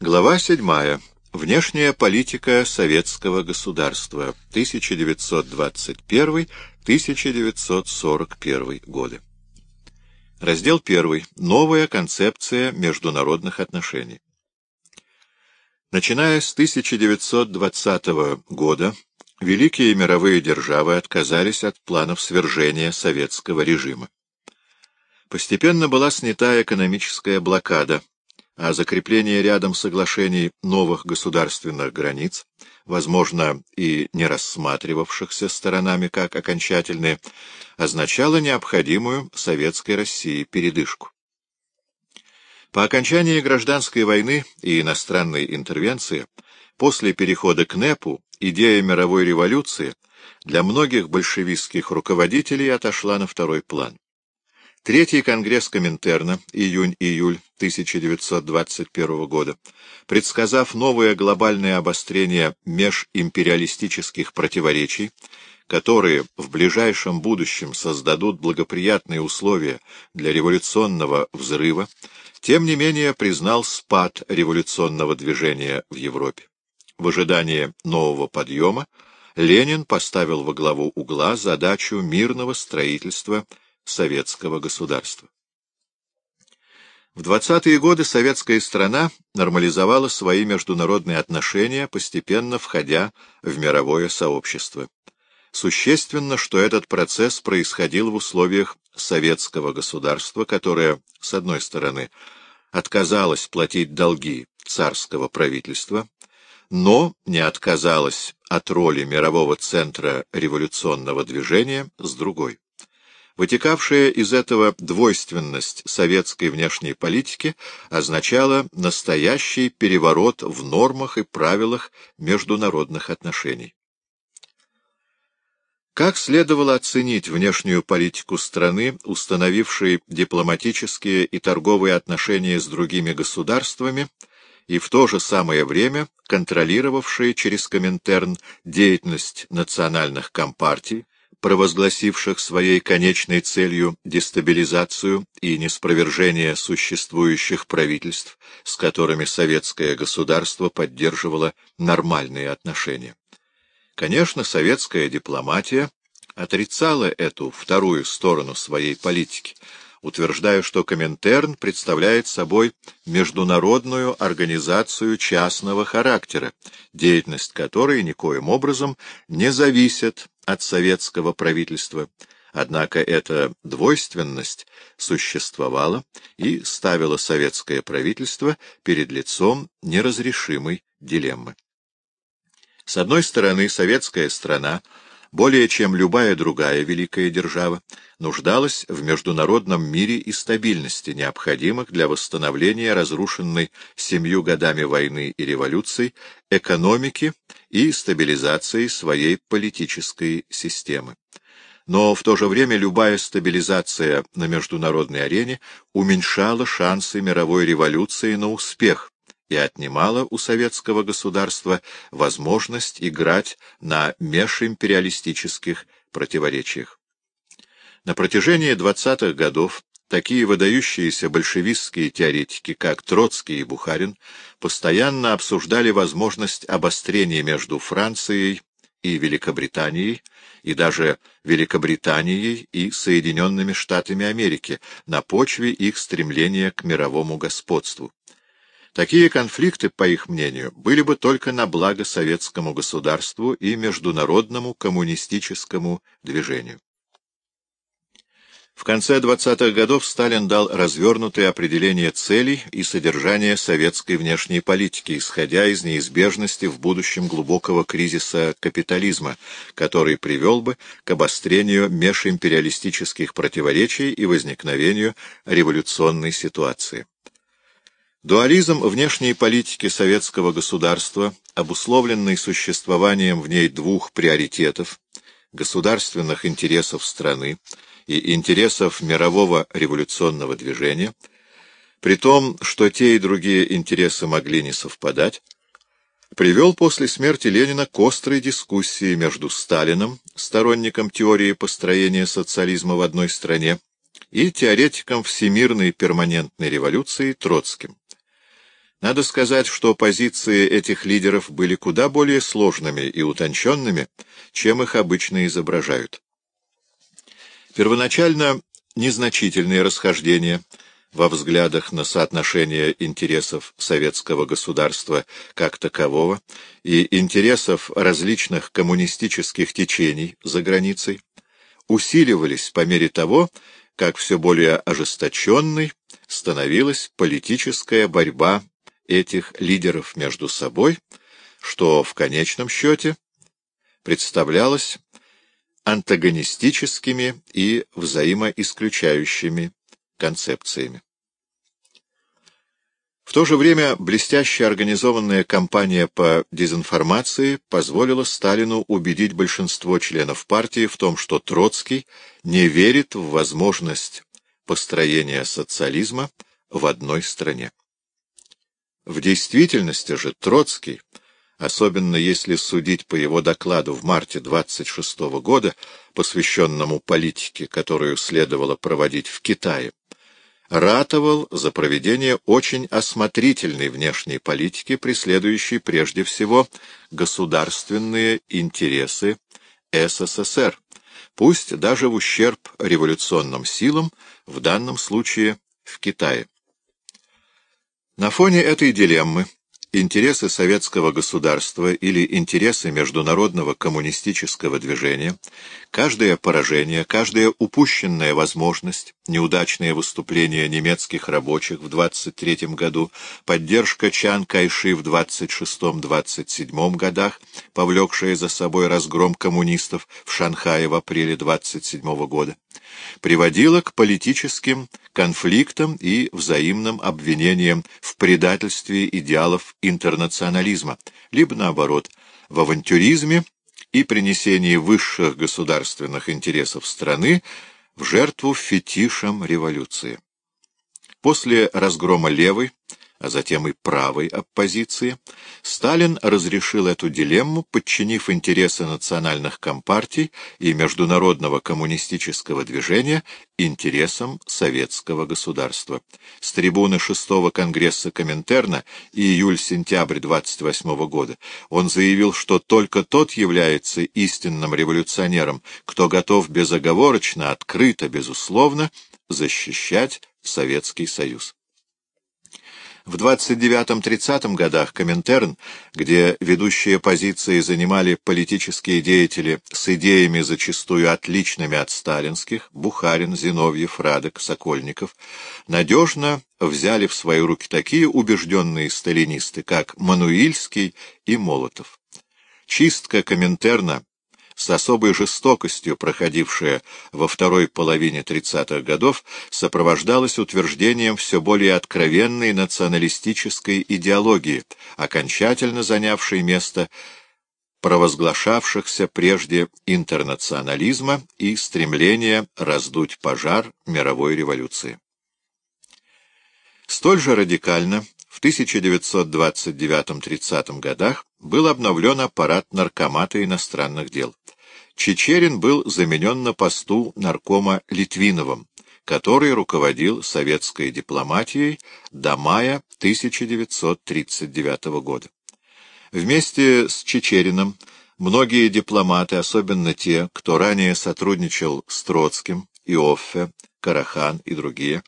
Глава 7. Внешняя политика советского государства. 1921-1941 годы. Раздел 1. Новая концепция международных отношений. Начиная с 1920 года, великие мировые державы отказались от планов свержения советского режима. Постепенно была снята экономическая блокада, а закрепление рядом соглашений новых государственных границ, возможно, и не рассматривавшихся сторонами как окончательные, означало необходимую советской России передышку. По окончании гражданской войны и иностранной интервенции, после перехода к НЭПу, идея мировой революции для многих большевистских руководителей отошла на второй план. Третий конгресс Коминтерна, июнь-июль 1921 года, предсказав новое глобальное обострение межимпериалистических противоречий, которые в ближайшем будущем создадут благоприятные условия для революционного взрыва, тем не менее признал спад революционного движения в Европе. В ожидании нового подъема Ленин поставил во главу угла задачу мирного строительства советского государства. В 20-е годы советская страна нормализовала свои международные отношения, постепенно входя в мировое сообщество. Существенно, что этот процесс происходил в условиях советского государства, которое, с одной стороны, отказалось платить долги царского правительства, но не отказалось от роли мирового центра революционного движения с другой. Вытекавшая из этого двойственность советской внешней политики означала настоящий переворот в нормах и правилах международных отношений. Как следовало оценить внешнюю политику страны, установившей дипломатические и торговые отношения с другими государствами, и в то же самое время контролировавшей через Коминтерн деятельность национальных компартий, провозгласивших своей конечной целью дестабилизацию и неспровержение существующих правительств, с которыми советское государство поддерживало нормальные отношения. Конечно, советская дипломатия отрицала эту вторую сторону своей политики, утверждая, что Коминтерн представляет собой международную организацию частного характера, деятельность которой никоим образом не зависит от советского правительства. Однако эта двойственность существовала и ставила советское правительство перед лицом неразрешимой дилеммы. С одной стороны, советская страна более чем любая другая великая держава, нуждалась в международном мире и стабильности, необходимых для восстановления разрушенной семью годами войны и революций экономики и стабилизации своей политической системы. Но в то же время любая стабилизация на международной арене уменьшала шансы мировой революции на успех, и отнимала у советского государства возможность играть на межимпериалистических противоречиях. На протяжении 20-х годов такие выдающиеся большевистские теоретики, как Троцкий и Бухарин, постоянно обсуждали возможность обострения между Францией и Великобританией, и даже Великобританией и Соединенными Штатами Америки на почве их стремления к мировому господству. Такие конфликты, по их мнению, были бы только на благо советскому государству и международному коммунистическому движению. В конце 20-х годов Сталин дал развернутое определение целей и содержания советской внешней политики, исходя из неизбежности в будущем глубокого кризиса капитализма, который привел бы к обострению межимпериалистических противоречий и возникновению революционной ситуации. Дуализм внешней политики советского государства, обусловленный существованием в ней двух приоритетов — государственных интересов страны и интересов мирового революционного движения, при том, что те и другие интересы могли не совпадать, привел после смерти Ленина к острой дискуссии между Сталином, сторонником теории построения социализма в одной стране, и теоретиком всемирной перманентной революции Троцким. Надо сказать, что позиции этих лидеров были куда более сложными и утонченными, чем их обычно изображают. Первоначально незначительные расхождения во взглядах на соотношение интересов советского государства как такового и интересов различных коммунистических течений за границей усиливались по мере того, как все более ожесточенной становилась политическая борьба этих лидеров между собой, что в конечном счете представлялось антагонистическими и взаимоисключающими концепциями. В то же время блестяще организованная кампания по дезинформации позволила Сталину убедить большинство членов партии в том, что Троцкий не верит в возможность построения социализма в одной стране. В действительности же Троцкий, особенно если судить по его докладу в марте 26 -го года, посвященному политике, которую следовало проводить в Китае, ратовал за проведение очень осмотрительной внешней политики, преследующей прежде всего государственные интересы СССР, пусть даже в ущерб революционным силам, в данном случае в Китае. На фоне этой дилеммы интересы советского государства или интересы международного коммунистического движения, каждое поражение, каждая упущенная возможность, неудачное выступление немецких рабочих в 23 году, поддержка Чан Кайши в 26-27 годах, повлекшая за собой разгром коммунистов в Шанхае в апреле 27 года, приводила к политическим конфликтам и взаимным обвинениям в предательстве идеалов интернационализма, либо, наоборот, в авантюризме и принесении высших государственных интересов страны в жертву фетишам революции. После разгрома левой а затем и правой оппозиции, Сталин разрешил эту дилемму, подчинив интересы национальных компартий и международного коммунистического движения интересам советского государства. С трибуны шестого конгресса Коминтерна июль-сентябрь 28 года он заявил, что только тот является истинным революционером, кто готов безоговорочно, открыто, безусловно защищать Советский Союз. В 29-30 годах Коминтерн, где ведущие позиции занимали политические деятели с идеями зачастую отличными от сталинских, Бухарин, Зиновьев, Радок, Сокольников, надежно взяли в свои руки такие убежденные сталинисты, как Мануильский и Молотов. Чистка Коминтерна с особой жестокостью проходившая во второй половине 30-х годов, сопровождалась утверждением все более откровенной националистической идеологии, окончательно занявшей место провозглашавшихся прежде интернационализма и стремления раздуть пожар мировой революции. Столь же радикально в 1929-30 годах был обновлен аппарат Наркомата иностранных дел. Чечерин был заменен на посту наркома Литвиновым, который руководил советской дипломатией до мая 1939 года. Вместе с Чечериным многие дипломаты, особенно те, кто ранее сотрудничал с Троцким, Иоффе, Карахан и другие,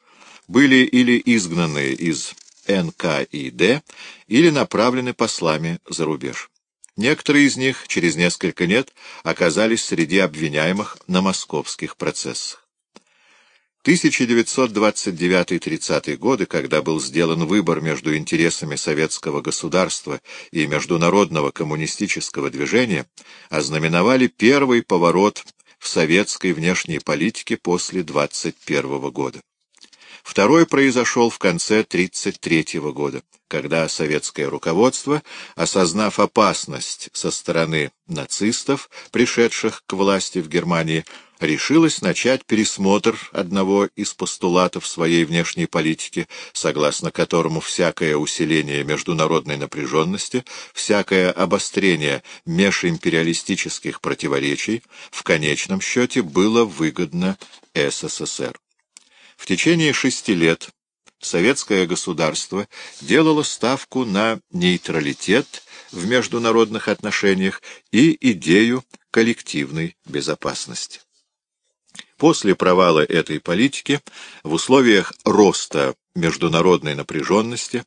были или изгнаны из НКИД или направлены послами за рубеж. Некоторые из них через несколько лет оказались среди обвиняемых на московских процессах. 1929-30 годы, когда был сделан выбор между интересами советского государства и международного коммунистического движения, ознаменовали первый поворот в советской внешней политике после 21 года. Второй произошел в конце 1933 года, когда советское руководство, осознав опасность со стороны нацистов, пришедших к власти в Германии, решилось начать пересмотр одного из постулатов своей внешней политики, согласно которому всякое усиление международной напряженности, всякое обострение межимпериалистических противоречий в конечном счете было выгодно СССР. В течение шести лет советское государство делало ставку на нейтралитет в международных отношениях и идею коллективной безопасности. После провала этой политики в условиях роста международной напряженности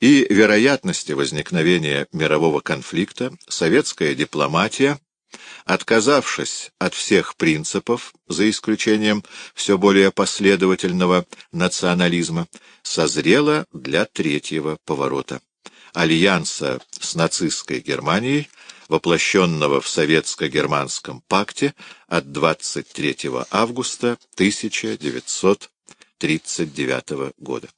и вероятности возникновения мирового конфликта советская дипломатия отказавшись от всех принципов, за исключением все более последовательного национализма, созрела для третьего поворота — альянса с нацистской Германией, воплощенного в Советско-германском пакте от 23 августа 1939 года.